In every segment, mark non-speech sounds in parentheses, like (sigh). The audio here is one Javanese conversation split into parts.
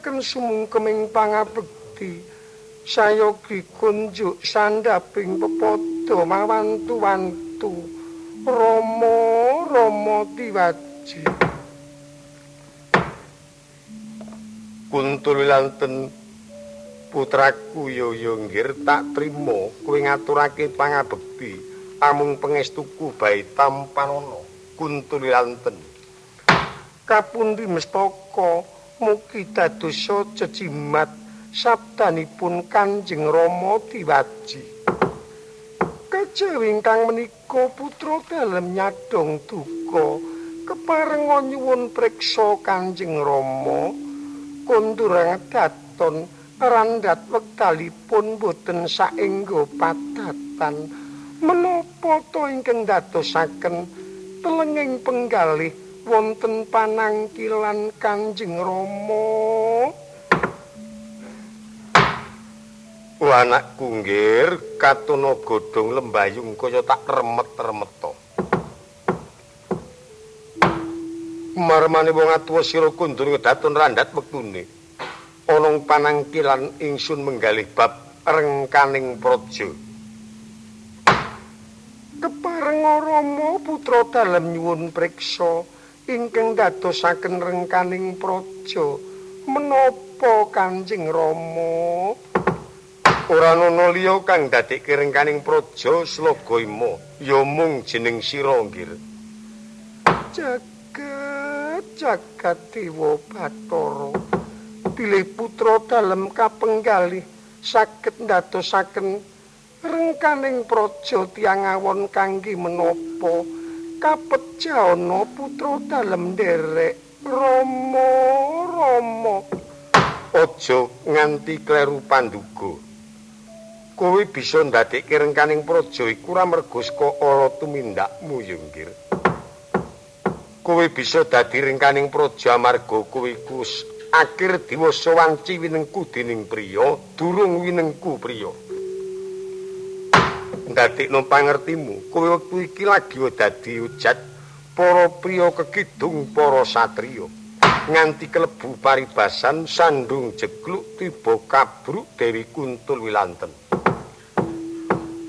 nunyaosaken sumungkeming pangabekti. Sayogi kunjuk sandhaping pepodo mawantu-wantu. Rama Rama diwaji. Kuntul lanten putraku yoyo nggir tak trimo. Kowe ngaturake pangabekti. Amung pangestuku bae tampanono. Kuntul lanten. Kapundi mestaka mugi dadosa cejimat sabdanipun Kanjeng Rama diwaji. Kejawi ingkang menika putra dalem nyadong duka keparenga nyuwun priksa Kanjeng Rama kondurang daton randhat wektalipun boten saenggo padatan. Menapa to ingkang dadosaken telenging penggalih wonten panangkilan Kanjeng Rama Oh anakku nggir katuna godhong lembayung kaya tak remet-remeto. Marmane wong atuwa sira kundur ngedaton randhat wektune. Ana panangkilan ingsun menggalih bab rengkaning praja. Keparenga Rama putra dalem nyuwun priksa ingkang dadosaken rengkaning praja. Menapa Kanjeng Rama? Ora ana liya kang dadekke rengkaning praja Slagaima ya mung jeneng sira nggir. jagat jagat dewa Bathara. Bilih putra dalem kapenggalih saged ndadosaken rengkaning praja tiang awon kangge menapa kapejana putra dalem nderek Rama Rama Aja nganti kleru panduga. Kowe bisa ndadekke rengkaning praja iku ora mergo saka ala tumindakmu ya nggir. Kowe bisa dadi rengkaning praja amarga kowe iku akhir diwasa wanci winengku dening priya, durung winengku priya. Ndadekno pangertimu, kowe wektu iki lagi dadi ujat para priya kekidung para satriya. Nganti kelebu paribasan sandung jegluk tiba kabruk Dewi Kuntul Wilanten.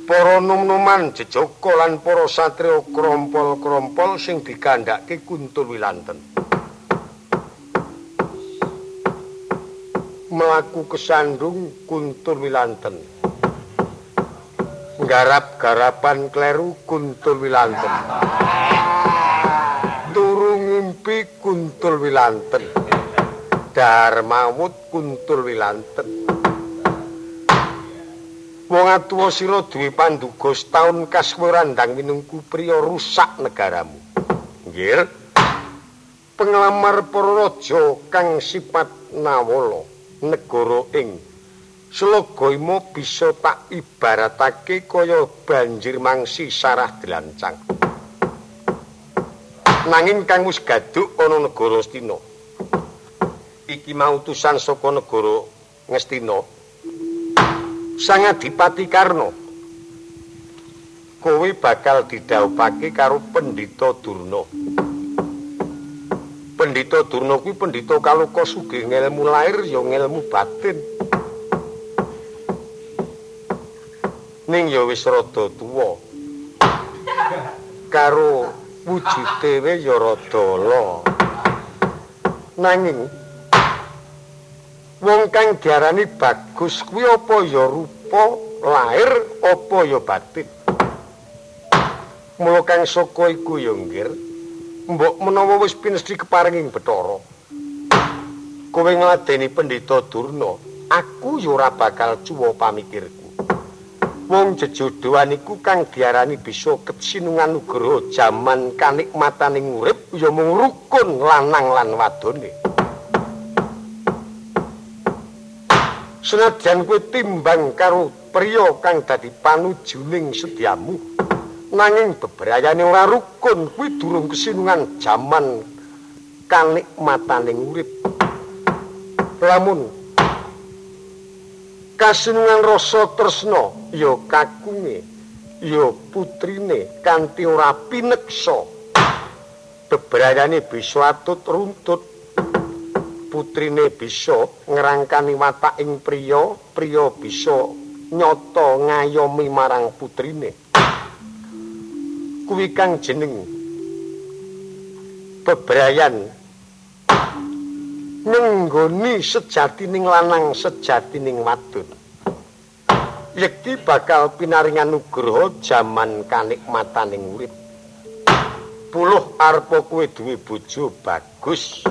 Para num-numan jejaka lan para satriya krompol-krompol sing dikandhake Kuntul Wilanten. Melaku kesandung Kuntul Wilanten. Garap-garapan kleru Kuntul Wilanten. Turu ngimpi Kuntul Wilanten. Darmawut Kuntul Wilanten. Wong atuwa sira duwe panduga setahun kaswerandang minungku priya rusak negaramu. Nggih. Penglamar para raja kang sifat nawala negara ing Slagaima bisa tak ibaratake kaya banjir mangsi sarah dilancang. Nanging kang wis gaduk ana negara Astina. Iki mau utusan saka negara Ngastina. Sang Adipati Karna. Kowe bakal didhawuhake karo Pendhita Durna. Pendhita Durna kuwi pendhita kaloka sugih ngelmu lahir ya ngelmu batin. Ning ya wis rada tuwa. Karo wujude we ya rada ala. Nanging wong kang diarani bagus kuwi apa ya rupa lahir apa ya batin mula kang saka iku ya nggir mbok menawa wis pinesti keparinging Bathara kowe ngladeni pendhita Durna aku ya ora bakal cuwa pamikirku wong jejodohan iku kang diarani bisa kesinungan nugraha jaman kanikmataning urip ya mung rukun lanang lan wadone. Senajan kowe timbang karo priya kang dadi panujuning sediamu nanging bebrayane ora rukun kuwi durung kesinungan jaman kanikmataning urip lamun kasenengan rasa tresna ya kakunge ya putrine kanthi ora pineksa. Bebrayane bisa atut runtut. Putrine bisa ngrangkani watak ing priya priya bisa nyata ngayomi marang putrine. Kuwi kang jeneng bebrayan nenggoni sejatining lanang sejatining wadon. Yekti bakal pinaringan nugroho jaman kanikmataning urip. Puluh arpa kowe duwe bojo bagus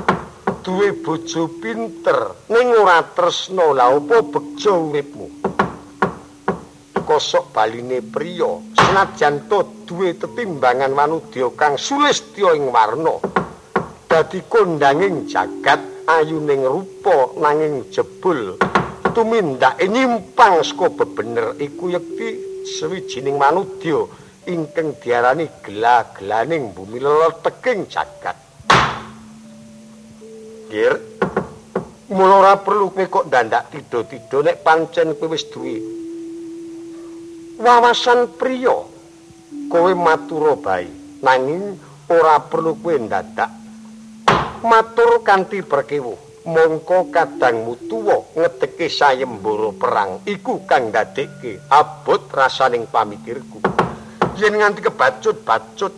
duwe bojo pinter ning ora tresna. La opo bejo uripmu? Kosok baline priya senajan to duwe tetimbangan manudya kang sulistya ing warna. Dadi kondanging jagat ayuning rupa nanging jebul tumindake nyimpang saka bebener iku yekti sewijining manudya ingkang diarani gelah-gelaning bumi leleteking jagat. Gir, mula ora perlu kowe kok dandak tido-tido nek pancen kowe wis duwe wawasan priya. Kowe matura bae, nanging ora perlu kowe dadak matur kanthi berkewuh mongko kadangmu tuwa ngedeke sayembara perang iku kang dadekke abot rasaning pamikirku. Yen nganti kebacut-bacut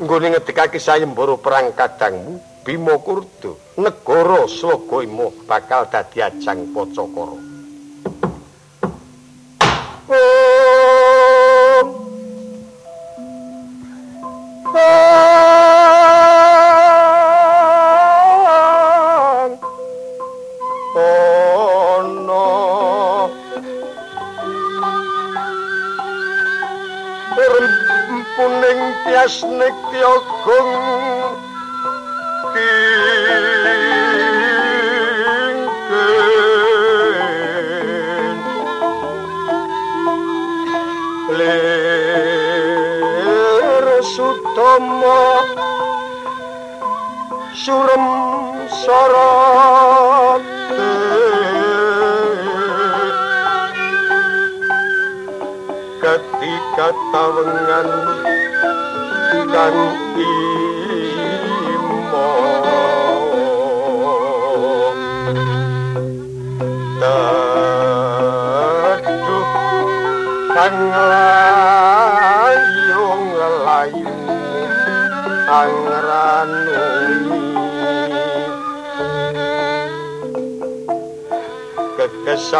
nggone ngedekake sayembara perang kadangmu Bima Kurdo negara Slogoimo bakal dadi ajang pocokoro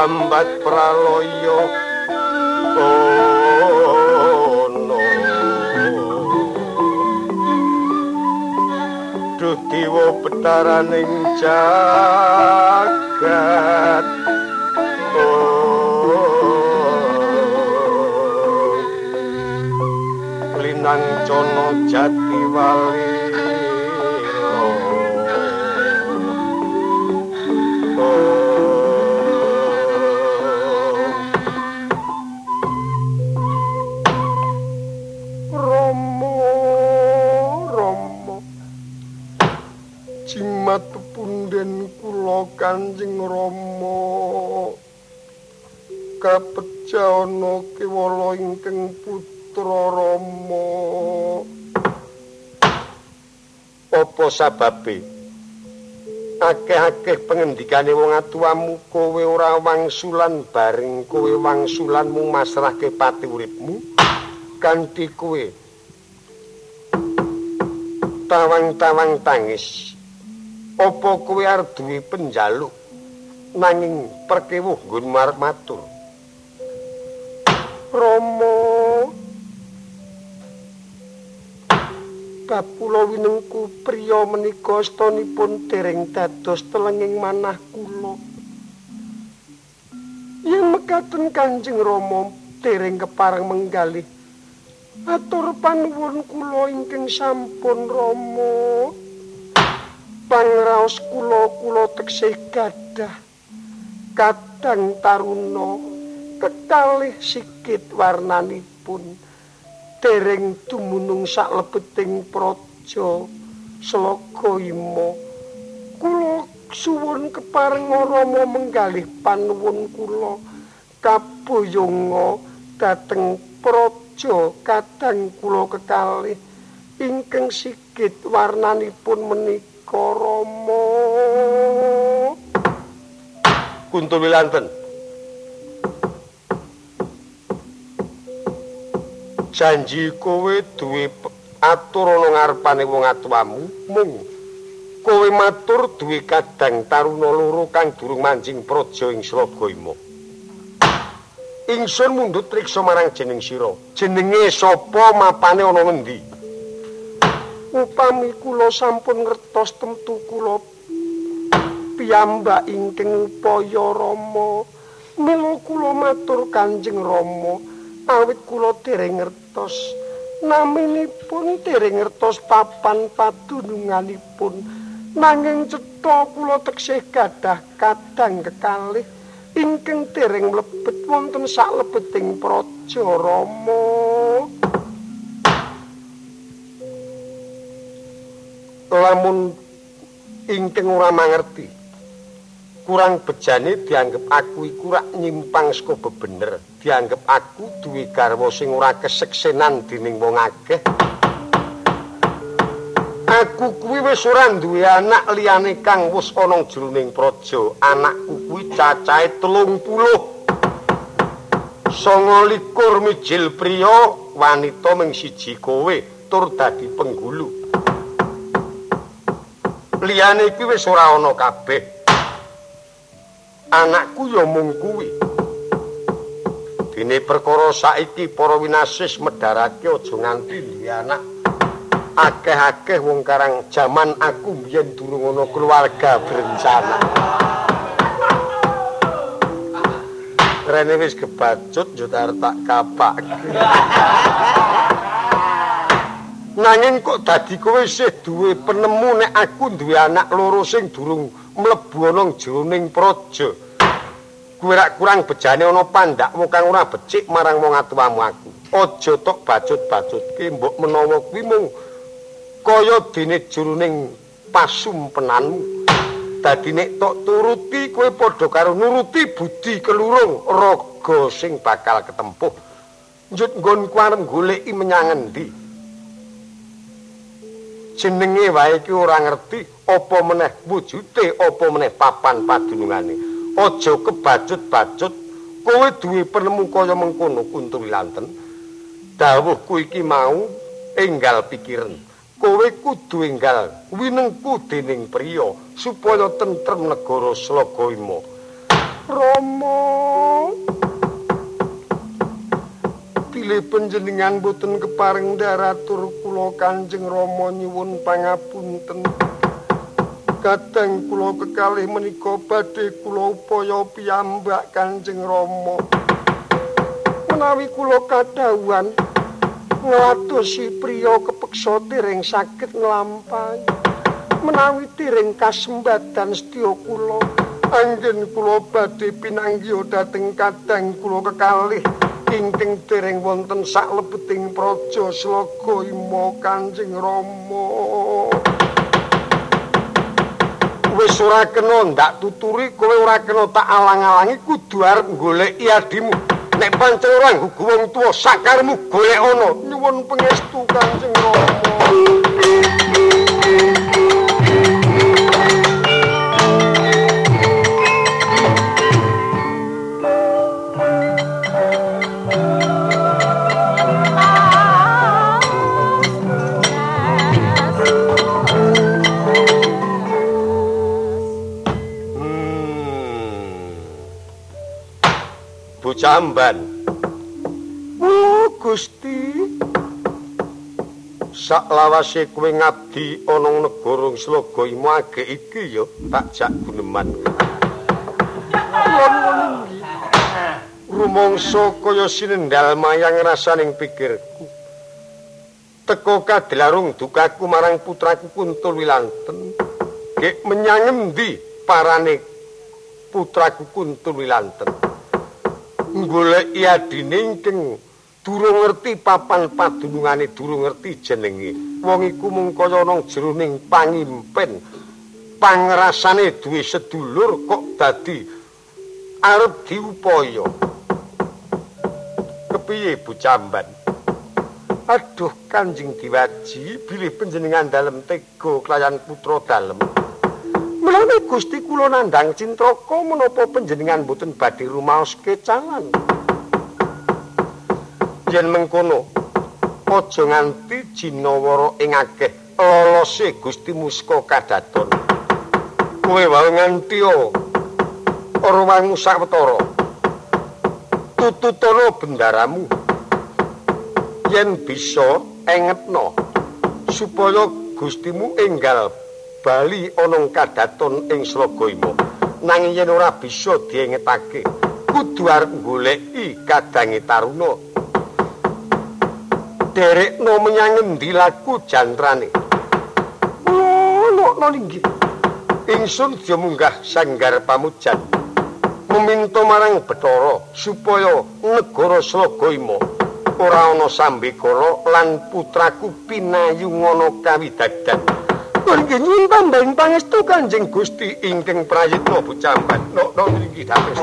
kekesambat praloyo oh duh dewa betaraning jagat jimat punden kula Kanjeng Rama. Kapecah ana kewala ingkang putra Rama. Apa sababe? Akeh-akeh pengendikane wong atuwamu kowe ora wangsulan bareng kowe wangsulan mung masrahke pati uripmu kanthi kowe. Tawang-tawang tangis apa kowe arep duwe penjaluk? Nanging perkewuh nggon marep matur. Rama kula winengku priya menika astunipun dereng dados telenging manah kula. Yen mekaten Kanjeng Rama dereng kepareng menggalih atur panuwun kula ingkang sampun Rama pangraos kula kula teksih gadah kadang taruna. Kekalih sikit warnanipun. Dereng dumunung sak lebeting praja sloga ima. Kula suwun kepareng rama menggalih panuwun kula. Kabuyunga dhateng praja kadang kula kekalih. Ingkang sikit warnanipun menika rama kuntul wilanten. Janji kowe duwe atur ana ngarepane wong atuwamu mung. Kowe matur duwe kadang taruna loro kang durung manjing praja ing Sragayama ingsun mundhut riksa marang jeneng sira. Jenenge sapa mapane ana ngendi upami kula sampun ngertos temtu kula piyambak ingkang upaya Rama. Mila kula matur Kanjeng Rama awit kula dereng ngertos. Naminipun dereng ngertos papan padununganipun. Nanging cetha kula teksih gadah kadang kekalih ingkang dereng mlebet wonten saklebeting praja Rama lamun ingkang ora mangerti. Kurang bejane dianggep aku iku rak nyimpang saka bebener. Dianggep aku duwe garwa sing ora keseksenan dening wong akeh. Aku kuwi wis ora duwe anak liyane kang wis ana jroning praja. Anakku kuwi cacahe 30 songo likur mijil priya wanita ming siji kowe tur dadi penggulu liyane iki wis ora ana kabeh anakku ya mung kuwi. Dene perkara saiki para winasis medharake aja nganti duwe anak. Akeh-akeh wong karang jaman aku biyen durung ana keluarga berencana. Rene wis kebacut yo tak kapak. Nanging kok dadi kowe isih duwe penemu nek aku duwe anak loro sing durung mlebu ana jroning praja. kuwi kurang bejane ana pandakmu kang ora becik marang wong atuwamu aku. Aja tok bacut-bacutke mbok menawa kuwi mung kaya dene juruning pasumpenanmu. Dadi nek tok turuti kowe padha karo nuruti budi kelurung raga sing bakal ketempuh. Njut nggonku arep goleki menyang endi? Jenenge wae iki ora ngerti apa meneh wujude apa meneh papan padunungane. aja kebacut-bacut kowe duwe penemu kaya mengkono kuntul lanten. Dawuhku iki mau enggal pikiran. Kowe kudu enggal winengku dening priya supaya tentrem negara slagaima rama pilih panjenengan boten keparing daratur kula kanjeng rama nyuwun pangapunten kadang kula kekalih menika badhe kula upaya piyambak Kanjeng Rama. Menawi kula kadhawuhan ngladosi priya kepeksa dereng saged nglampahi. Menawi dereng kasembadan sedya kula anggen kula badhe pinanggih dhateng kadang kula kekalih ingkang dereng wonten sak lebeting praja slaga ima Kanjeng Rama. wis ora kena ndak tuturi kowe ora kena tak alang-alangi kudu arep goleki adimu. Nek pancen ora nggugu wong tuwa sakarmu golek ana. Nyuwun pangestu Kanjeng Rama jamban. Gusti? Saklawase kowe ngabdi ana negara Sloga imo age iki ya tak jak guneman. Rumangsa kaya sinendal mayang rasaning pikirku. Teko kadilarung dukaku marang putraku Kuntul Wilanten. Gek menyang endi parane putraku Kuntul Wilanten golek adine ingkang durung ngerti papan padunungane durung ngerti jenenge. Wong iku mung kaya ana jroning pangimpen. Pangrasane duwe sedulur kok dadi arep diupaya. Kepiye bocamban aduh kanjeng diwaji bilih panjenengan dalem tega kelayan putra dalem Mulane Gusti kula nandhang cintraka menapa panjenengan mboten badhe rumaos kecangan yen mengkono aja nganti jinawara ing akeh lolose Gusti Muska kadaton. Kowe wae nganti ora wangu sawetara. Tututana bendaramu. Yen bisa engetno supaya Gustimu enggal bali ana kadaton ing Slagayama nanging yen ora bisa diengetake kudu arep goleki kadange taruna derekno menyang endi laku jantrane. Ono ninggi. Ingsun dia munggah sanggar pamujan. Meminta marang Bathara supaya negara Slagayama ora ana sambekara lan putraku pinayung ana kawidadan. Nggih nyuwun pangestu Kanjeng Gusti ingkang prayitna bocamban. Nok nok niki dados.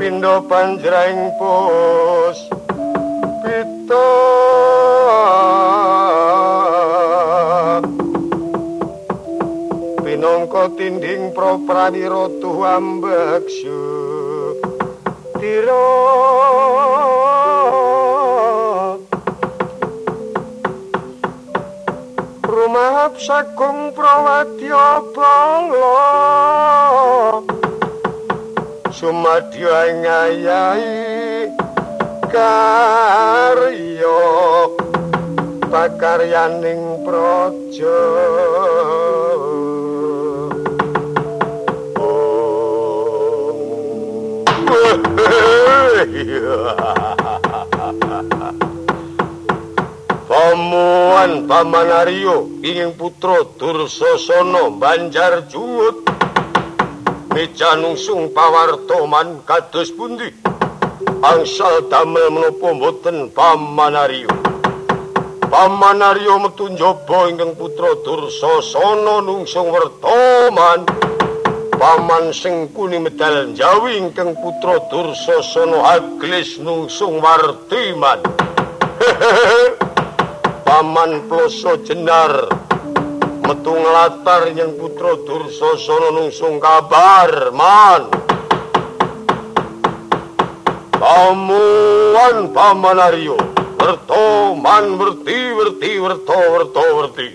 pindo panjreng pus. Pito pinongko tinding pro praniro tuh ambek tiro rumah sakung prawatyo balok sumadyo ngayahi karya pakaryaning praja. Pamuan Pamanario inging putra Dursasana Banjar Jungut. Mecanungsung pawartoman kados pundi? Angsal damel menapa mboten Pamanario Pamanario metu njaba ingkang putra Dursasana nungsung wertoman Paman sing kuni medal jawi ingkang putra Dursasana aglis nungsung wartiman (laughs) Paman ploso jenar metu nglatar yang putra Dursasana nungsung. Kabar man. Pamuan Pamanario werto man werti werti werto werto werti.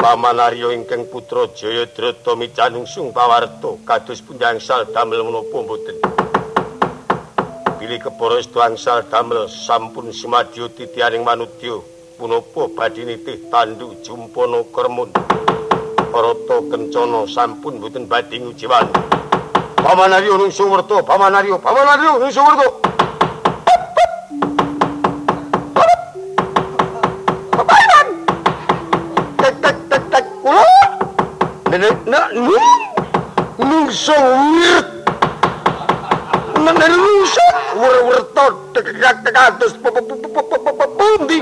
Pamanario ingkang putra Jayadrata micanungsung pawarto kados pundangsal damel menapa mboten. Bilih kepara angsal damel sampun sumadyo titianing manudya punapa badhe nitih tandu jumpana kermun Rata kencana sampun mboten badhe ngujiwan Pamanario nungsung werta Pamanario Pamanario nungsung werta Pepainan. Tek tek tek tek kula. Nenek nak nungsung wirt. Nenek nungsung werta kados pundi.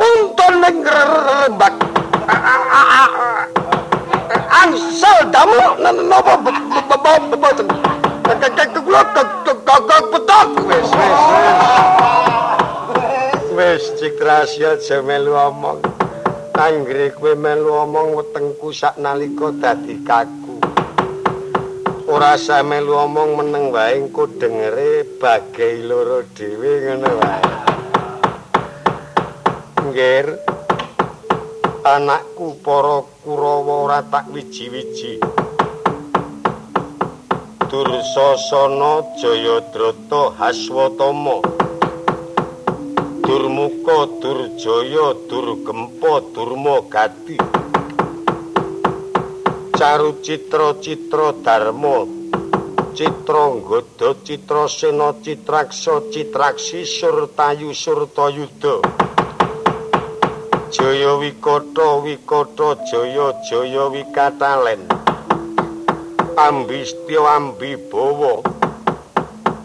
Punton ning rembak. Angsal damu napa boten. Kula gagak petok wis wis. Wis Cikrasia aja melu omong. Anggere kowe melu omong wetengku saknalika dadi kaku. Ora sa melu omong meneng wae engko dengere bagai loro dhewe ngono wae. Nggir. Anakku para Kurawa ora tak wiji-wiji. Dursasana Jayadrata Haswatama. Durmuka Durjaya Durgempa Durma Gati Caru Citra Citra Dharma Citra Nggoda Citra Sena Citraksa Citraksi Surtayu Surtayuda Jaya Wikata Wikata Jaya Jaya Wikatalen Ambistya Ambibawa.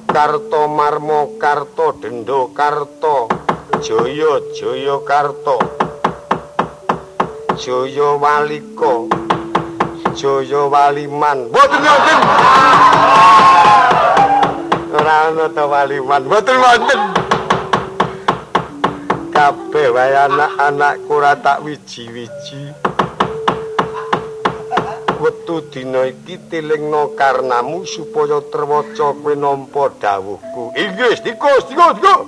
Karto Marmo Karto Dendo Karto Jaya Jaya Karto Jaya Walika Jaya Waliman mboten wonten ora ana ta Waliman. Mboten wonten kabeh wae anak-anakku ora tak wiji-wiji. Wetu dina iki tilingna karnamu supaya trewaca kowe nampa dawuhku. Inggih tikus tikus tikus.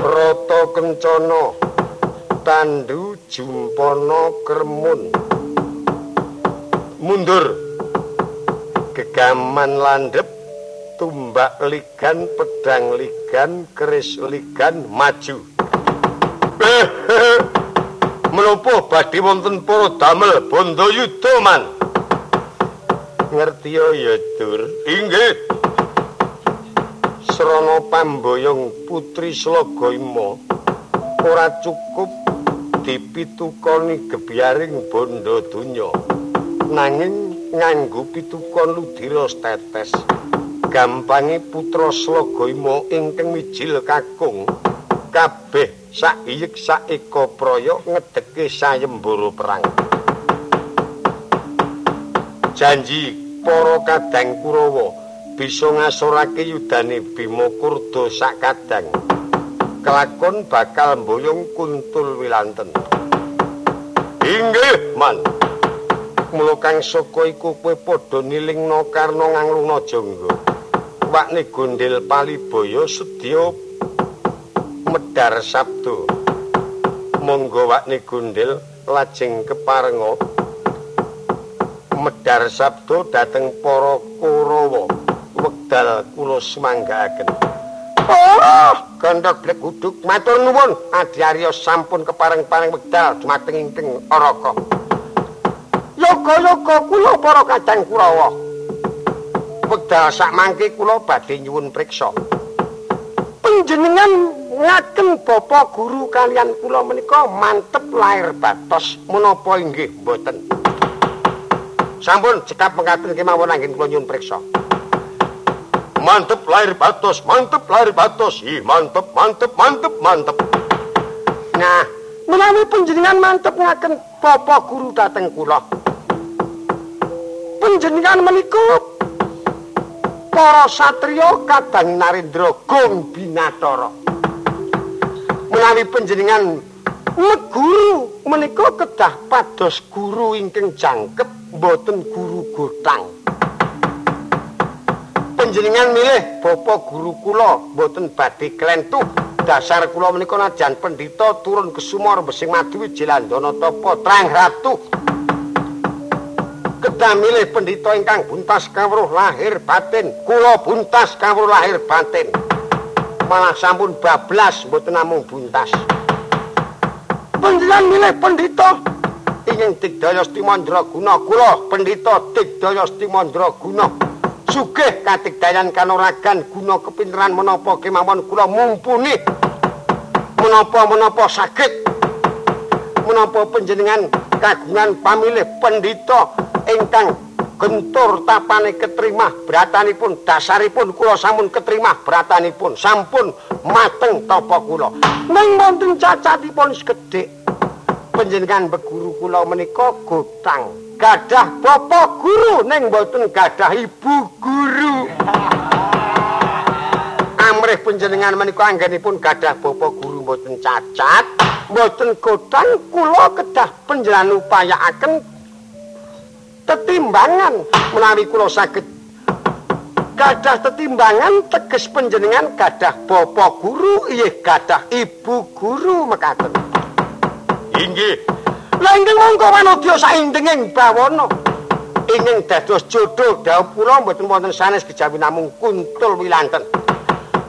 Rata kencana tandu jumpana kermun mundur. Gegaman landhep tumbak ligan pedang ligan keris ligan maju. Menapa badhe wonten para damel bondo yuda man? Ngerti ya dur. Inggih. Srana pamboyong putri slagaima ora cukup dipitukoni gebyaring bondo donya nanging nganggo pitukon ludira tetes gampange putra slagaima ingkang mijil kakung kabeh saiyek saeka praya ngedeke sayembara perang. Janji para kadang kurawa bisa ngasorake yudane Bima Kurda sakadang kelakon bakal mboyong kuntul wilanten. Inggih man mula kang saka iku kowe padha nilingna karna nganglungna jangga. Wakne gondel palibaya sedya medar sabdo monggo wakne gondel lajeng keparenga medar sabdo dhateng para kurawa wekdal kula semanggaaken. Oh, kandhak blek uduk matur nuwun. Adyarya sampun kepareng-pareng wekdal dumateng ingkang Araka. Yoga-yoga kula para kadang Kurawa. wekdal sak mangke kula badhe nyuwun priksa. Panjenengan ngaken bapa guru kalian kula menika mantep lahir batos menapa inggih mboten? Sampun cekap mengkaten kemawon anggen kula nyuwun priksa. Mantep lahir batos, mantep lahir batos. Ih, mantep, mantep, mantep, mantep. Nah, menawi panjenengan mantep ngaken bapa guru dateng kula. Panjenengan menika para satriya kadang narendra gong binatara. Menawi panjenengan meguru menika kedah pados guru ingkang jangkep boten guru gotang panjenengan milih bapa guru kula boten badhe klentuh. Dasar kula menika najan pendhita turun ke sumur besing madu jilandana tapa trang ratu milih pendhita ingkang buntas kawruh lahir batin. Kula buntas kawruh lahir batin. Malah sampun bablas mboten namung buntas. Panjenengan milih pendhita ingin digdaya stimandra guna. Kula pendhita digdaya stimandra guna. Sugih katigdayan kanuragan guna kepinteran menapa kemawon kula mumpuni. Menapa-menapa sakit menapa panjenengan kagungan pamilih pendhita ingkang gentur tapane keterima bratanipun dasaripun kula sampun keterima bratanipun sampun mateng tapa kula. Ning wonten cacatipun segedhik panjenengan beguru kula menika gotang gadah bapa guru ning mboten gadah ibu guru. Amrih panjenengan menika anggenipun gadah bapa guru mboten cacat mboten gotang kula kedah panjenengan upayaaken tetimbangan menawi kula saged. Gadah tetimbangan teges panjenengan gadah bapa guru inggih gadah ibu guru mekaten. Inggih. Lha inggih monggo wanodya saindenging bawana. Ingin dados jodoh dawuh mboten wonten sanes kejawi namung kuntul wilanten.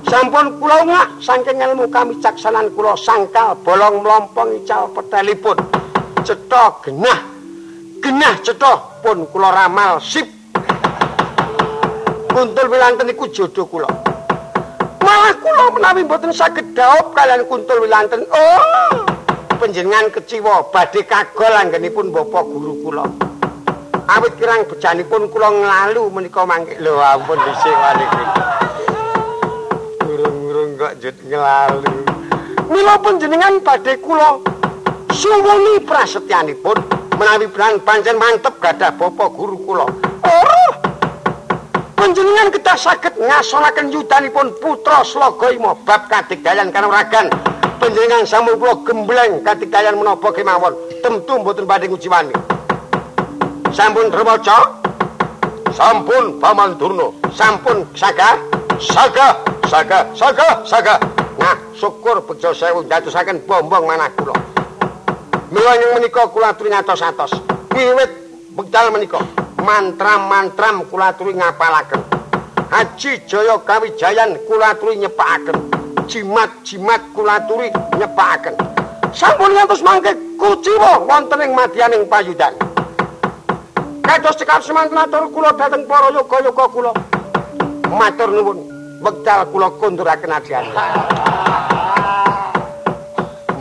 Sampun kula ngak saking ilmu kamicaksanan kula sangkal bolong mlompong ical petelipun. Cetha genah genah cetha pun kula ramal sip. Kuntul Wilanten iku jodoh kula. Malah kula menawi mboten saged dhaup kalian Kuntul Wilanten. Oh, panjenengan keciwa badhe kagol anggenipun bapak guru kula. Awit kirang bejanipun kula nglalu menika mangke. Lho ampun dhisik waniki. Urung-urung kok jet nglalu. Mila panjenengan badhe kula suwuni prasetyanipun. Menawi brang pancen mantep gadah bapa guru kula. Oh. Panjenengan kedah saged ngasonaken yudanipun putra Slagaima bab kadigdayan kanuragan. Panjenengan sampun kula gembleng kadigdayan menapa kemawon. Tentu mboten badhe ngujiwani. Sampun rewaca? Sampun Paman Durna. Sampun Saga? Saga, Saga, Saga, Saga. Nah, syukur bejo sewu ndadosaken bombong manah kula. Mila ing menika kula aturi ngatos-atos. Wiwit bekdal menika mantra-mantram kula aturi ngapalaken. Haji Jaya Kawijayan kula aturi nyepakaken. Jimat-jimat kula aturi nyepakaken. Sampun ngantos mangke kuciwa wonten ing madyaning payudan. Kados cekap semanten atur kula dhateng para yoga-yoga kula. Matur nuwun, wekdal kula kunduraken adyan.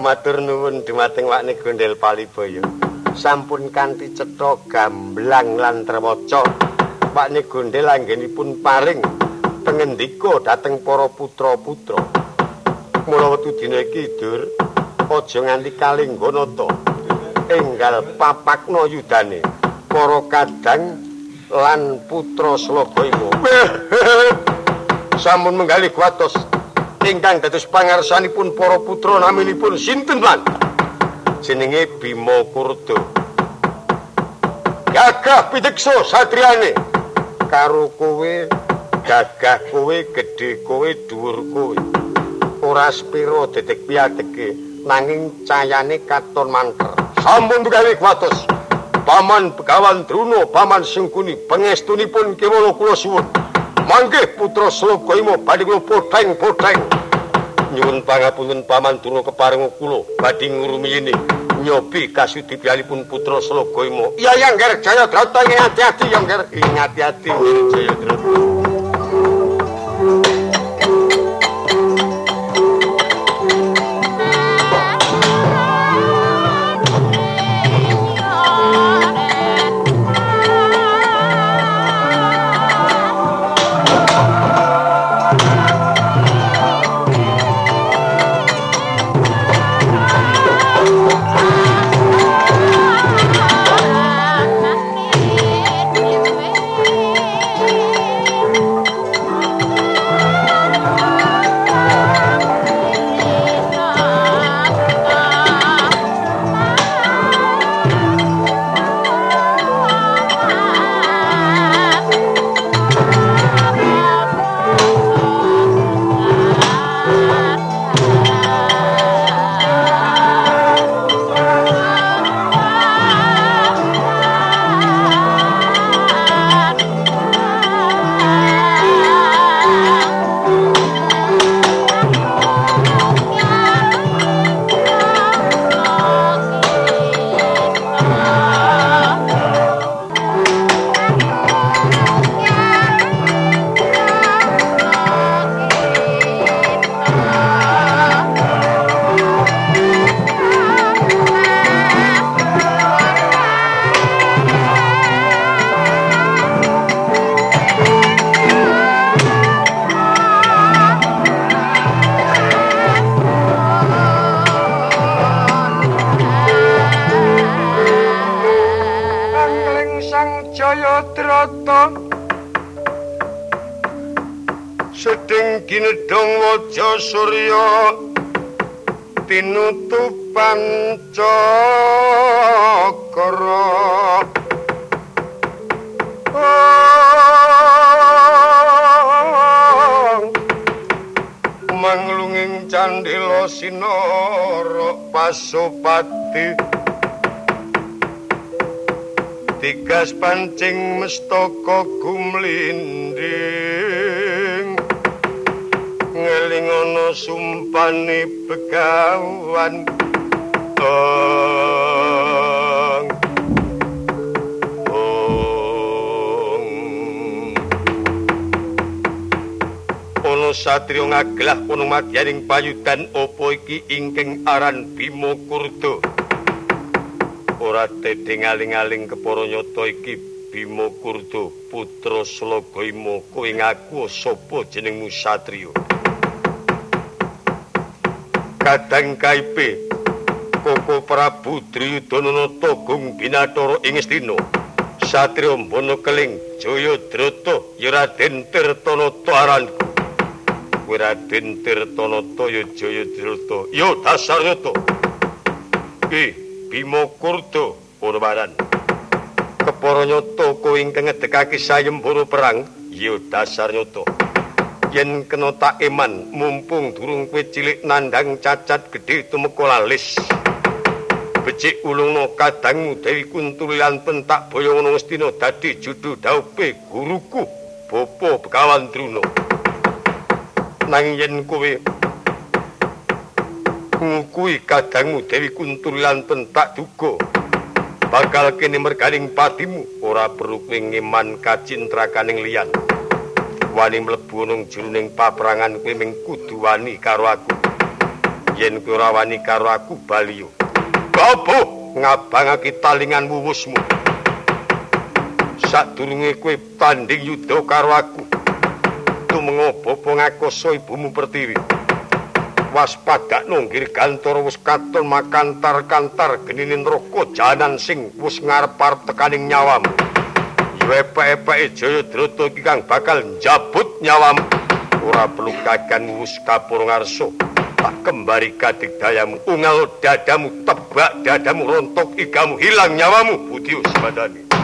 Matur nuwun dumateng wakne gondel palibaya. Sampun kanthi cetha gamblang lan trewaca wakne gondel anggenipun paring pengendika dhateng para putra-putra. Mula wektu dina iki dur aja nganti kalinggonata enggal papakna yudane para kadang lan putra slagaya (laughs) sampun menggali kuatos ingkang dados pangarsanipun para putra naminipun sinten lan? Jenenge Bima Kurda. Gagah pideksa satriane karo kowe gagah kowe gedhe kowe dhuwur kowe. Ora spiro detek piateke nanging cayane katon manter sampun gawe kuatos paman begawan druno paman sengkuni pangestunipun kewala kula suwun Mangke putra Slogaima badhe kula podheng-podheng. Nyuwun pangapunten Paman Durna keparing kula badhe ngurumi ini. nyobi kasudi piyalipun putra Slogoimo. Iya yang ger Jaya Drata ing ati-ati yang ger ing ati-ati Jaya sinara pasupati tigas pancing mestaka gumlinding. Ngeling ana sumpane begawan. ong satriya ngaglah ana madyaning payudan apa iki ingkang aran Bima Kurda? Ora tedhe ngaling-aling kepara nyata iki Bima Kurda putra Slagaima kowe ngaku sapa jenengmu satriya kadang kaipe Koko Prabu Driyudana Togung Binathara ing Istina Satriya Manakeling Jaya Drata ya Raden Tirtanata aranku kowe Raden Tirtanata ya Jaya Drata ya Dasarnyata ki Bima Kurda Purwaran. Kepara nyata kowe ingkang ngedekake sayembara perang ya Dasarnyata yen kena tak iman mumpung durung kowe cilik nandang cacat gedhe tumeka lalis. Becik ulungna kadangmu Dewi Kuntulilan pentak boyo ngono Ngastina dadi judu daupe guruku bapa Begawan Druna nanging yen kowe ngukui kadangmu Dewi Kuntulilan pentak duga bakal kene merganing patimu ora perlu kowe ngeman kacintrakaning liyan wani mlebu nang jroning paprangan kowe ming kudu wani karo aku. Yen kowe ora wani karo aku bali yo. Apa ngabangake talingan wuwusmu? Sadurunge kowe tanding yuda karo aku. Tumengo bapa ngakoso ibumu Pertiwi. Waspada nunggir gantara wis katon makantar-kantar genine neraka janan sing wis ngarep-arep tekaning nyawamu. epek-epeke Jayadrata iki kang bakal njabut nyawamu. Ora perlu kagan wus kapur ngarsa. Tak kembari kadik dayamu, ungal dadamu, tebak dadamu, rontok igamu, hilang nyawamu, Budius Badani.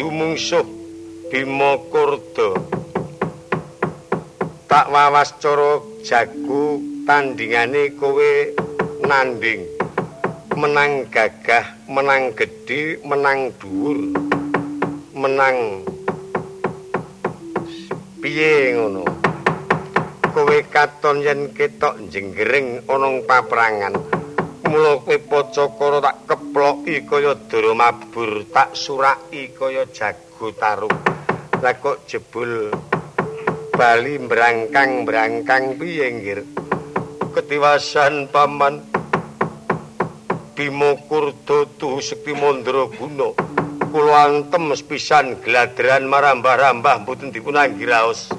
Maju mungsuh Bima Kurda tak wawas cara jago tandingane kowe nanding. Menang gagah menang gedhe menang dhuwur menang piye ngono? Kowe katon yen ketok jenggering ana paprangan mula kowe pocokara tak keploki kaya dara mabur tak suraki kaya jago tarung. Lah kok jebul bali brangkang-brangkang piye nggir? Ketiwasan paman Bimo Kurdo tuh sekti mondro guna. Kula antem sepisan gladran marambah-rambah mboten dipun anggiraos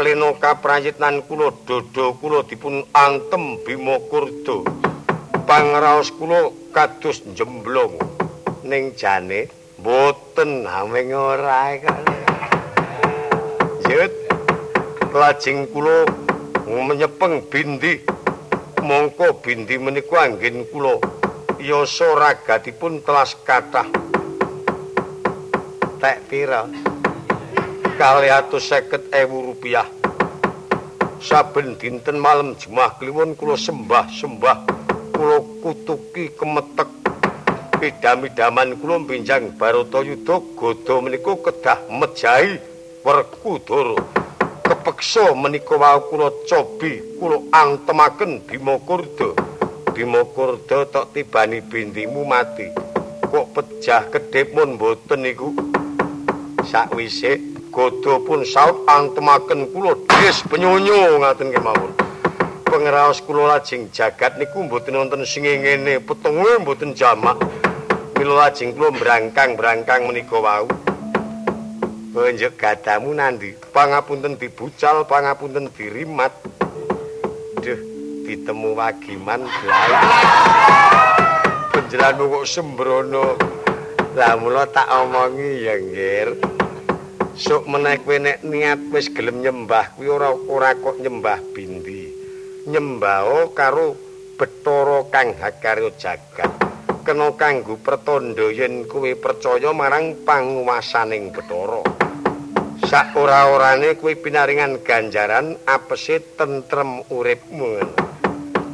leno kaprayitnan kula dodo kula dipun antem Bimo Kurdo pangraos kula kados jemblong ning jane mboten ameng ora kali Yut lajeng kula menyepeng bindi. Mongko bindi menika anggen kula. Yasa ragatipun telas kathah. Tek pira? kali atus seket ewu rupiah. Saben dinten malam jemaah kliwon kula sembah sembah kula kutuki kemetek idam-idaman kula benjang barotayuda godo menika kedah mejahi Werkudara. Kepeksa menika wau kula cobi kula antemaken Bima Kurda Bima Kurda tok tibani bintimu mati. Kok pejah kedhep mun mboten niku? Sakwise godo pun saut antemaken kula des penyonyo ngaten kemawon pengraos kula lajeng jagat niku mboten wonten sing ngene petenge mboten jamak mila lajeng kula brangkang-brangkang menika wau Bonjuk gadamu nandi. Pangapunten dibucal, pangapunten dirimat. Duh, ditemu wagiman blai. Penjelanmu kok sembrono. Lah mula tak omongi ya, Ngir. Sok meneh kowe nek niat wis gelem nyembah kuwi ora ora kok nyembah bindi. Nyembah karo Bathara Kang Hakarya Jagat. Kena kanggo pertanda yen kowe percaya marang panguwasaning Bathara. sak ora-orane kuwi pinaringan ganjaran apese tentrem uripmu.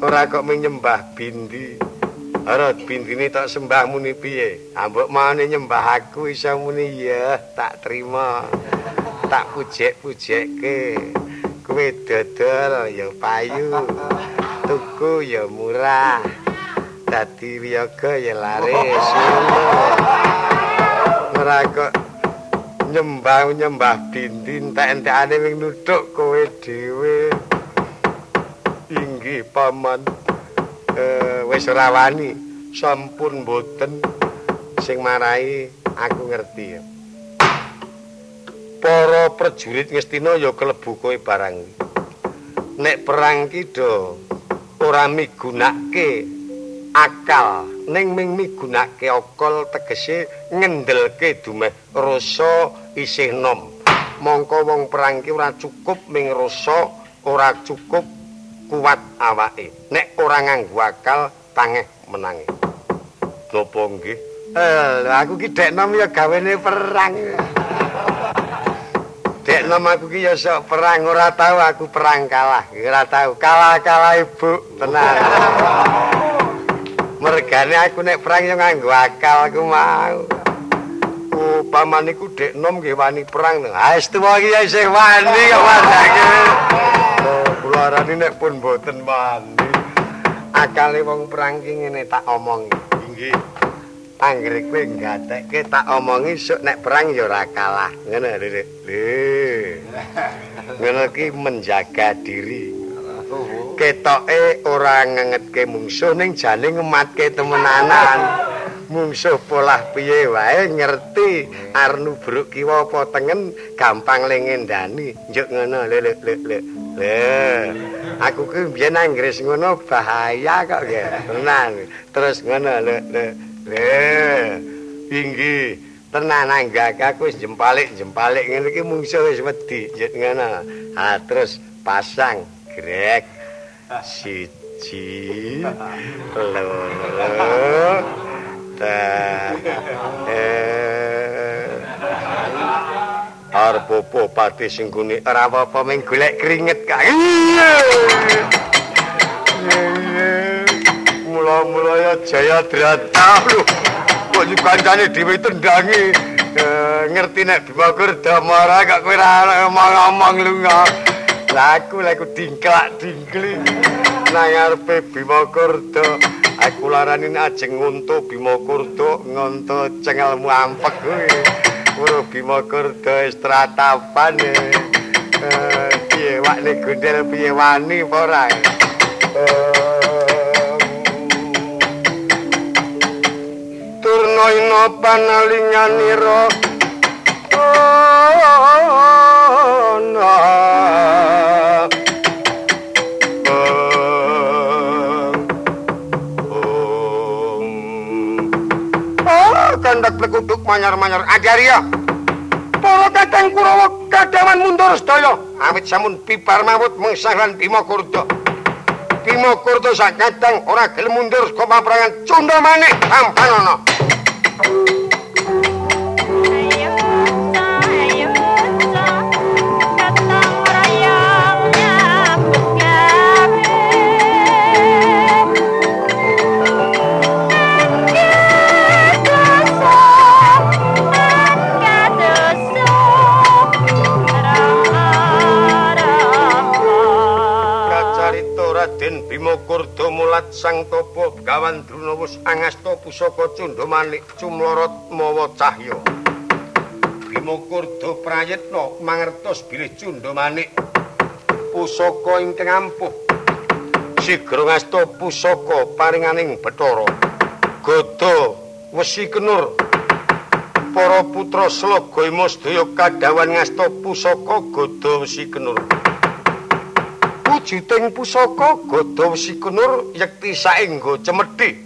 Ora kok menyembah bindi. Ora bindine tak sembah muni piye? Ambek mane nyembah aku iso muni? Ya tak terima tak pujek-pujekke kuwi dodol ya payu. Tuku ya murah. Dadi wiyaga ya laris ora kok nyembah nyembah dindin tak entekane wing nuthuk kowe dhewe. Inggih paman. Eh wis ora wani. Sampun boten sing marai aku ngerti para prajurit ngestina ya klebu kowe barang. Nek perang ki do ora migunake akal. Ning ming migunake akal tegese ngendelke dumeh rasa isih nom. Mongko wong perang ki ora cukup ming rasa ora cukup kuat awake. Nek ora nganggo akal tangeh menangi napa nggih? Eh aku ki dek nom ya gawene perang dek nom aku ki ya sok perang ora tahu aku perang kalah. Ora tahu kalah-kalah ibu. Tenang. Mergane aku nek perang yo nganggo akal aku mau. Paman iku dek nom nggih wani perang ha estu iki isih wani kok wandake kula arani nek pun boten wani. Akale wong perang ki ngene tak omongi. Nggih anggere kowe gatekke tak omongi sok nek perang yo ora kalah. Ngono lho. Ngono ki menjaga diri. Ketoke ora ngengetke mungsuh ning jane ngematke temenanan mungsuh polah piye wae ngerti. Arep bruk kiwa apa tengen gampang lengendani njuk ngono le le le le. Aku ku biyen anggres ngono bahaya kok ya tenan. Terus ngono le le le tinggi tenan anggak aku wis jempalik jempalik. Ngene iki mungsuh wis wedi njuk ngono. Ha terus pasang grek. Siji loro ta eh. Arep apa pati sing gune ora apa-apa ming golek keringet kae. Mula-mula ya Jaya Drata lho. Kok kancane dhewe tendangi. Eh, ngerti nek Bima Kurda marah gak kowe ngomong lu Lah aku lek dingklak dingkli nang arepe Bima Kurda. Aku larani ajeng nguntu Bima Kurda ngonto cengelmu ampek kuwi. Ora Bima Kurda istratapan. Eh, piye wakne gondel piye wani apa ora? Ina panalinganira. Oh, nah. kandak plekuduk manyar-manyar ajarya. Para kakang Kurawa kadawan mundur sedaya. Awit samun pibar mawut mengsahlan Bima Kurda. Bima Kurda sak kadang ora gelem mundur saka paprangan Cunda Manik Sampanono. Thank you. Mulat sang topo gawan Druna wus angasta pusaka Cunda Manik cumlorot mawa cahya. Bima Kurda prayitna mangertos bilih Cunda Manik pusaka ingkang ampuh. Sigra ngasta pusaka paringaning Bathara. Gada wesi kenur para putra Slagayama sedaya kadawan ngasta pusaka Gada wesi kenur. Wujuding pusaka gada wesi kunur yekti saenggo cemedhi.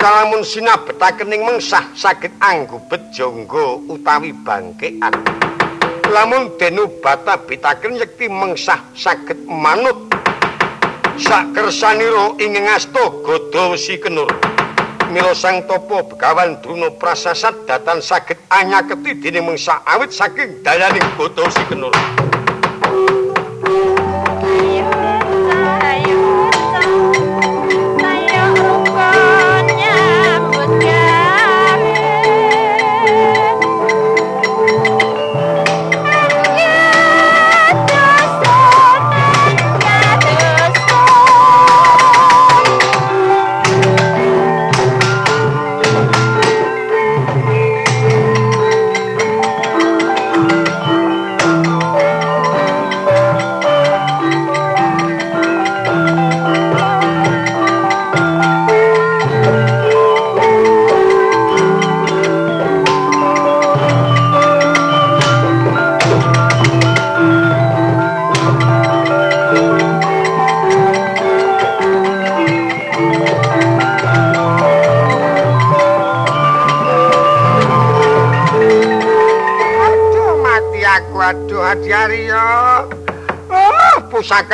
Kalamun sinabetaken ing mengsah saged anggubet jangga utawi bangkean lamun denubata bitaken yekti mengsah saged manut. Sakersanira ing ngasta gada wesi kunur. Mila sang topo begawan druna prasasat datan saged anyaketi dening mengsah awit saking dayaning gada wesi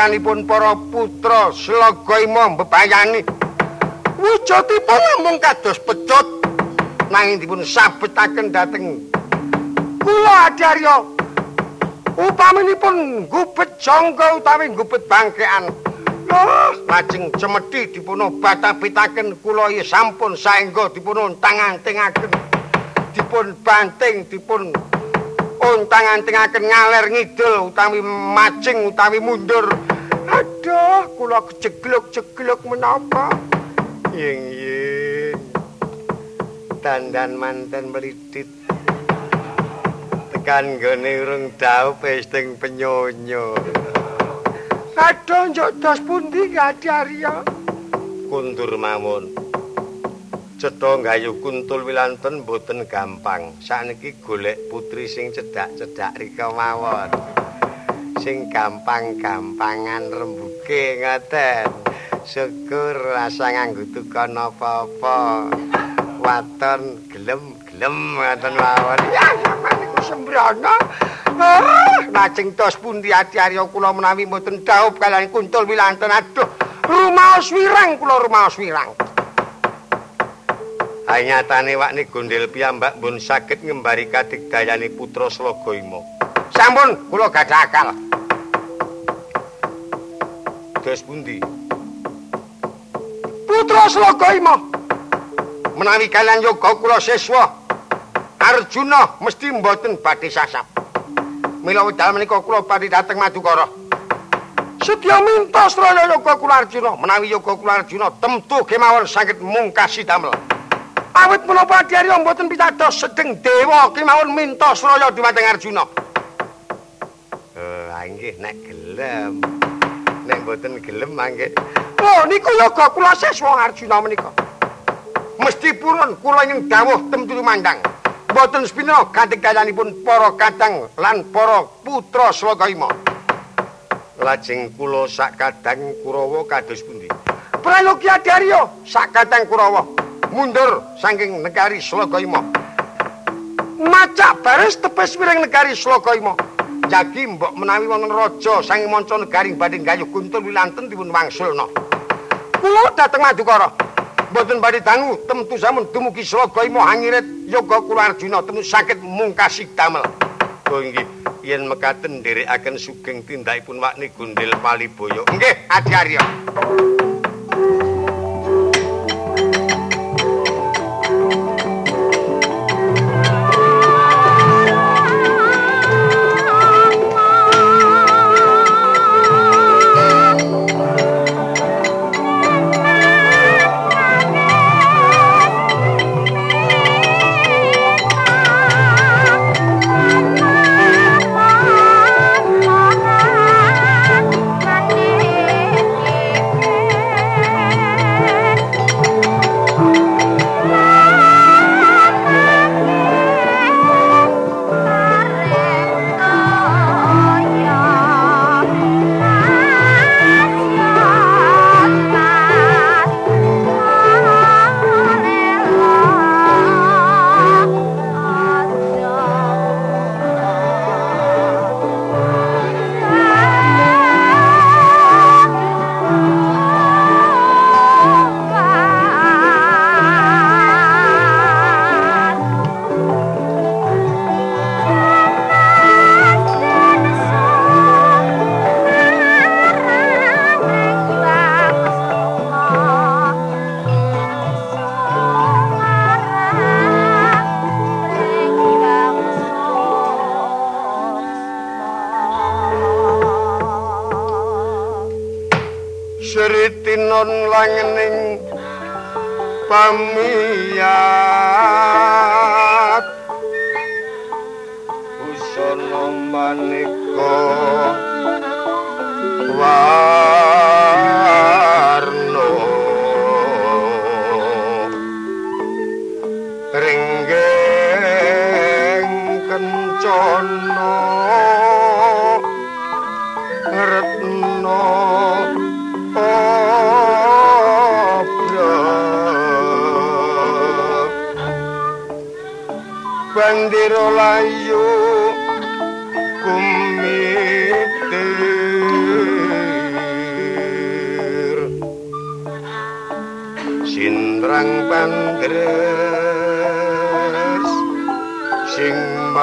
pusakanipun para putra Slagaima mbebayani. Wujudipun mung kados pecut nanging dipun sabetaken dhateng kula Adiarya. Upaminipun gubet jangga utawi gubet bangkean. Oh, lajeng cemedhi dipun obat-abitaken kula sampun saengga dipun untang-antingaken. Dipun banting, dipun untang-antingaken ngaler ngidul utawi macing utawi mundur. Kula kejegluk-jegluk menapa? Ying ying. Dandan manten melidit. Tekan gone urung dau pesting penyonyo. Aduh, njok dos pundi gadarya? Kundur mawon. cetha gayu kuntul wilanten boten gampang. Saniki golek putri sing cedhak-cedhak rika mawon. Sing gampang-gampangan rembuke ngoten. Syukur rasa nganggo tukon apa-apa. Waton gelem-gelem ngoten mawon. Ya sampeyan niku sembrana. Ah, lajeng tos pundi ati-arya kula menawi mboten daup kalian kuntul wilanten. Aduh, rumaos wirang kula rumaos wirang. Anyatane wakne gondel piyambak pun saged ngembari kadigdayane putra Slogoima. Sampun kula gadah akal. Dos pundi? Putra Slogoima. Menawi kalian yoga kula siswa Arjuna mesti mboten badhe sasap. Mila wedal menika kula badhe dhateng Madukara. Setya minta sraya yoga kula Arjuna menawi yoga kula Arjuna temtu kemawon saged mungkasi damel. Awit menapa Adyarya mboten pitados sedeng dewa kemawon minta sraya dumateng Arjuna. Eh, nggih nek gelem. Nek mboten gelem mangke. Oh, niku yoga kula seswa Arjuna menika. Mesti purun kula ing dawuh temtu mandang. Mboten spina kategalanipun para kadang lan para putra Swagaima. Lajeng kula sak kadang Kurawa kados pundi? Prayogi Adyarya sak kadang Kurawa. mundur saking negari Slogaima. Macak baris tepes wiring negari Slogaima. Jagi mbok menawi wonten raja saking manca negari badhe gayuh kuntul wilanten dipun wangsulna. Kula dhateng Madukara. Mboten badhe dangu temtu sampun dumugi Slogaima hangirit yoga kula Arjuna temu saged mungkasi damel. Oh nggih, yen mekaten nderekaken sugeng tindakipun wakni Gundil Paliboyo. Nggih, kayu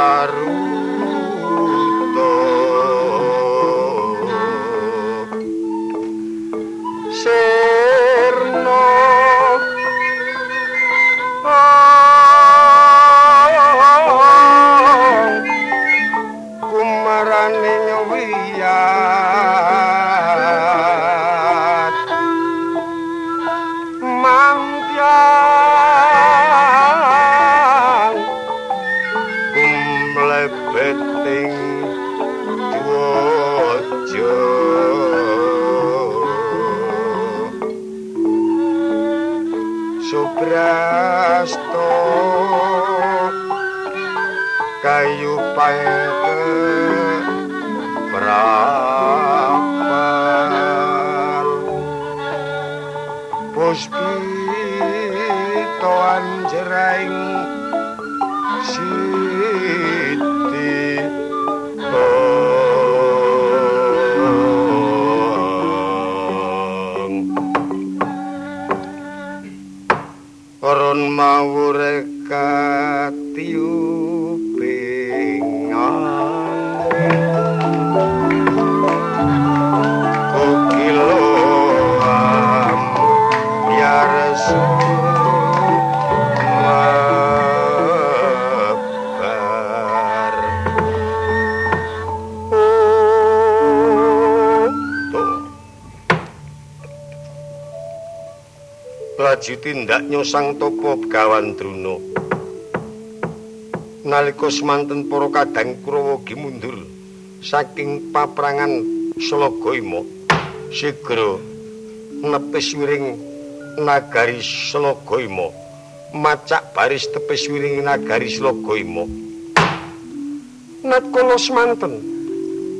barro. Tindak nyosang topo begawan Druna. Nalika semanten para kadang Kurawa mundur saking paprangan Slagaima, sigra nepis wiring nagari Slagaima, macak baris tepis wiring nagari Slagaima. Natkala semanten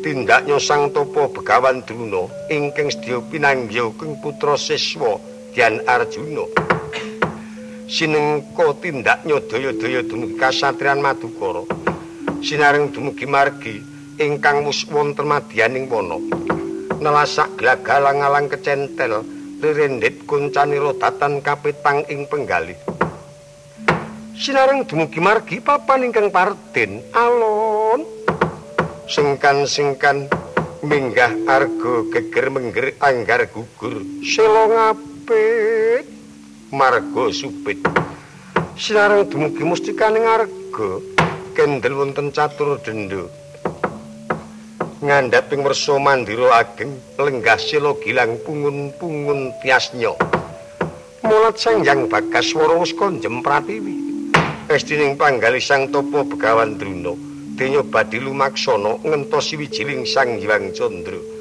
tindak nyosang topo begawan Druna ingkang sedya pinanggih keng putra siswa Dyan Arjuna. Sinengka tindak nyodaya-daya dumugi kasatriyan Madukara. Sinareng dumugi margi ingkang mus wonten madyaning wana. Nelasak glagalang-alang kecentel rirendit kuncanira datan kapitang ing penggali. Sinareng dumugi margi papan ingkang parden alon. Sengkan-sengkan minggah arga geger mengger anggar gugur sela apik marga supit. Sinareng dumugi mustikaning arga. Kendel wonten catur dendho ngandhap ing wersa mandira ageng lenggah sila gilang pungun-pungun tiasnya. Mulat sangjang bagas wis konjem pratiwi. Estining panggali sang topo begawan druna denya badhe lumaksana ngentosi wijiling sang hyang candra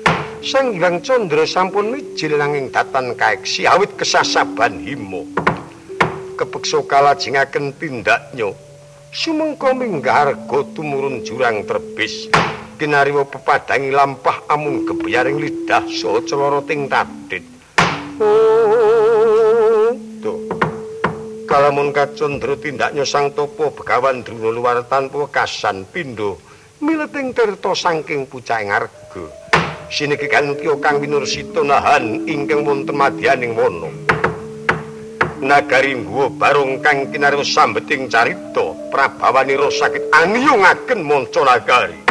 Sang Candra sampun mijil nanging datan kaeksi awit kesasaban himo. Kepeksa kalajengaken tindaknya. Sumengko minggar tumurun jurang terbis. Kinariwa pepadangi lampah amun gebiyaring lidah so celoroting tadit. Oh, tuh. Kalamun kacondro tindaknya sang topo begawan druna luar tanpa kasan pindo. Mileting terto sangking pucaing arga. Siniki kanthi kang winursita nahan ingkang wonten madyaning wana nagari guwa barung kang kinarya sambeting carita prabawanira sakit aniyungaken manca nagari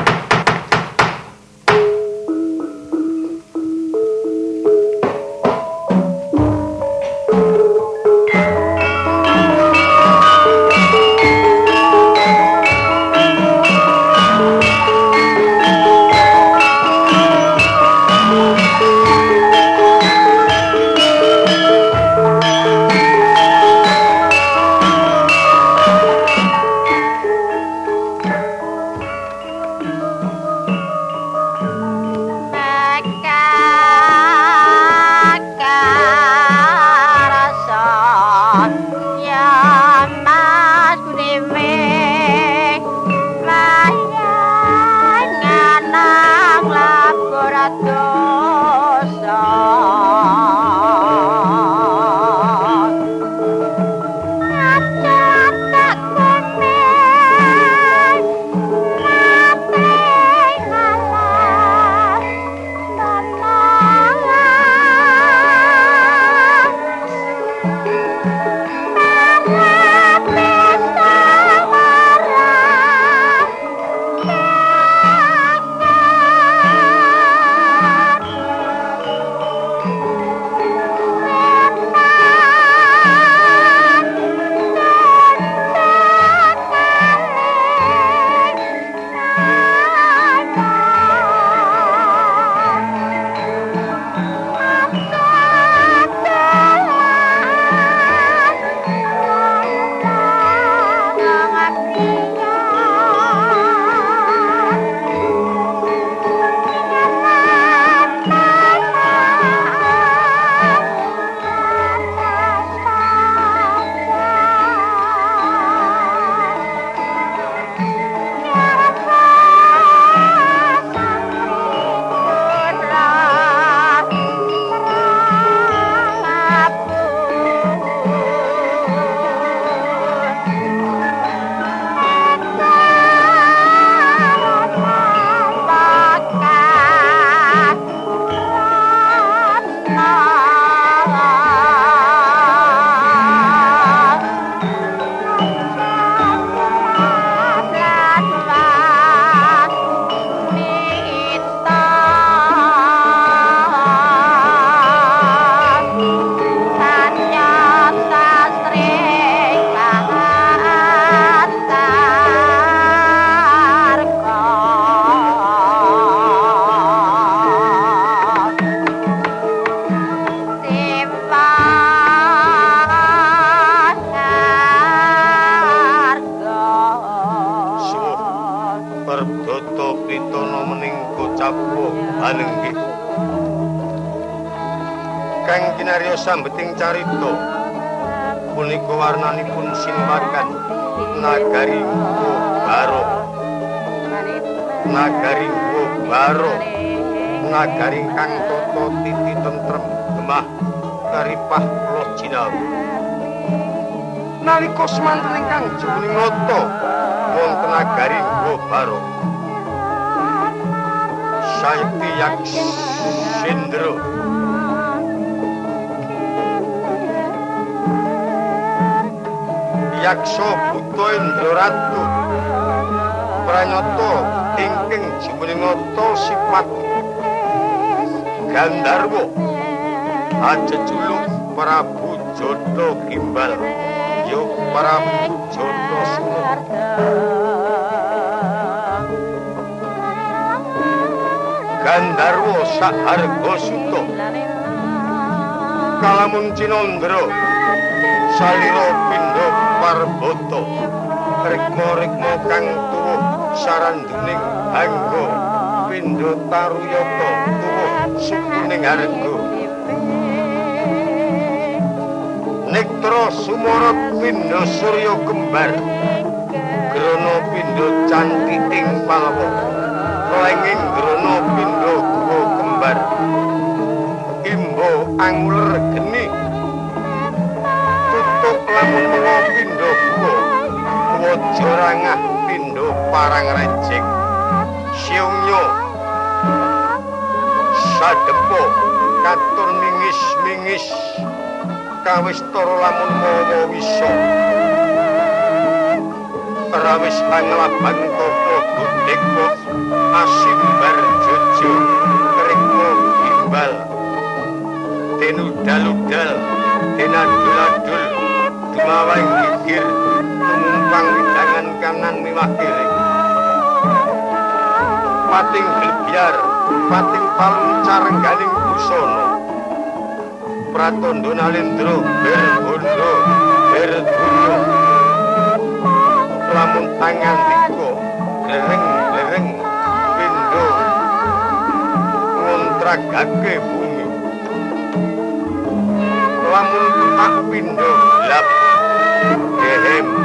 sambeting carita punika warnanipun simbakan nagari baro. Nagari baro nagari kang tata titi tentrem gemah karipah kula jinau nalika semanten ingkang juning nata wonten nagari baro. Saikti Yaks Yakso Buto Indro Ratu Pranyoto Ingkeng Jimuninoto Sipat Gandarwo Aja Juluk Prabu Jodo Gimbal Yuk Prabu Jodo Suno Gandarwo Sahargo Suto Kalamun Cinondro Saliro Parboto Rikmo-rikmo kang tuwuh saranduning anggo Pindo Taruyoto tuwuh sukuning hargo Nektro Sumorot Pindo Suryo Kembar Grono Pindo Cantiting Palwo lenging grono pindho tuwa kembar. Imbo anguler geni tutuk lamun waja rangah pindho parang rejek siungyo sadepo katur mingis-mingis kawis toro lamun mawa wisa rawis anglabang topo gudhek asimbar jojo rikmo gimbal tenudal-udal tenadul-adul dumawang gigir tumumpang kanan miwah kiri pating gelbiar pating palung carengganing busono pratondo nalindro berbondo berduno lamun tangan tiko lereng-lereng ngragake bumi. Lamun tak pindho lap dehem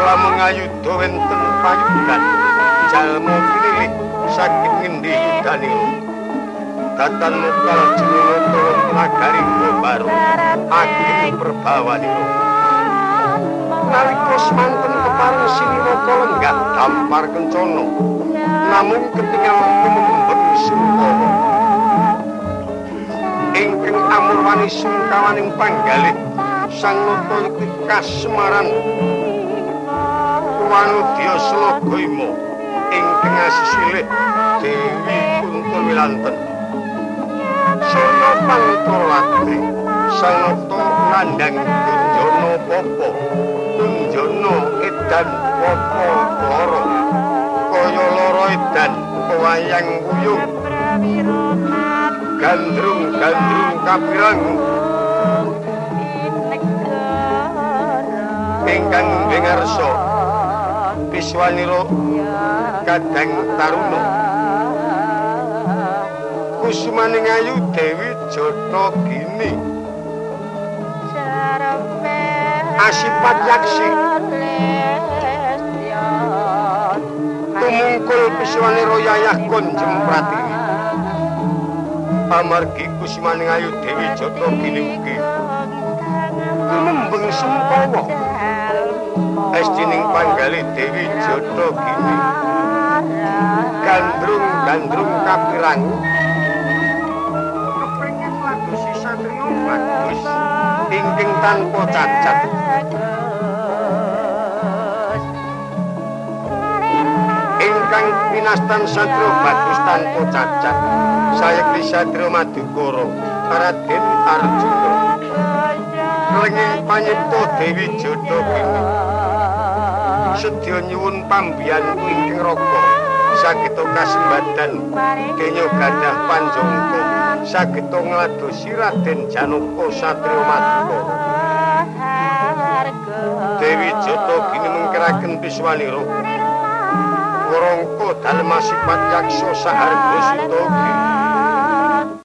lamun ngayuda wenten payugan jalma pilih sakit ngendi yudani. Datan mukal jeneng utawa nagari baru ageng perbawaniro nalika semanten kepareng sinimaka lenggah dampar kencana. Namung ketingal kumembeng surawa ingkang amurwani sungkawaning panggalih sang nata iki kasemaran wanudya slogaima ingkang asisilih dewi kuntul wilanten. Sono pangtolate sang nata nandhang kunjana popo kunjana edan popo loro. Kaya loro edan wayang wuyung gandrung gandrung kapirang ingkang dengarso biswaniro kadang taruna. Kusumaning ayu dewi joto gini. Asipat yaksi. Tumungkul biswaniro yayah konjem pratini amargi kusumaning ayu dewi joto gini ugi. Lumembeng sumpawa estining panggali dewi joto gini. Gandrung gandrung kapirang. Kepringin lagu si satrio bagus. Ingking tanpa cacat. Ingkang pinastan satrio bagus tanpa cacat. Saya kli satrio madukoro Raden Arjuna. Lenging panyipto dewi jodo kini sedya nyuwun pambiyan ingkang raka sageta kasembadan kenya gadah panjangka. Sageta ngladosi Raden Janaka Satrio Madukara Dewi Jata kini mengkeraken biswanira warangka dalem asipat yaksa saharga sutogi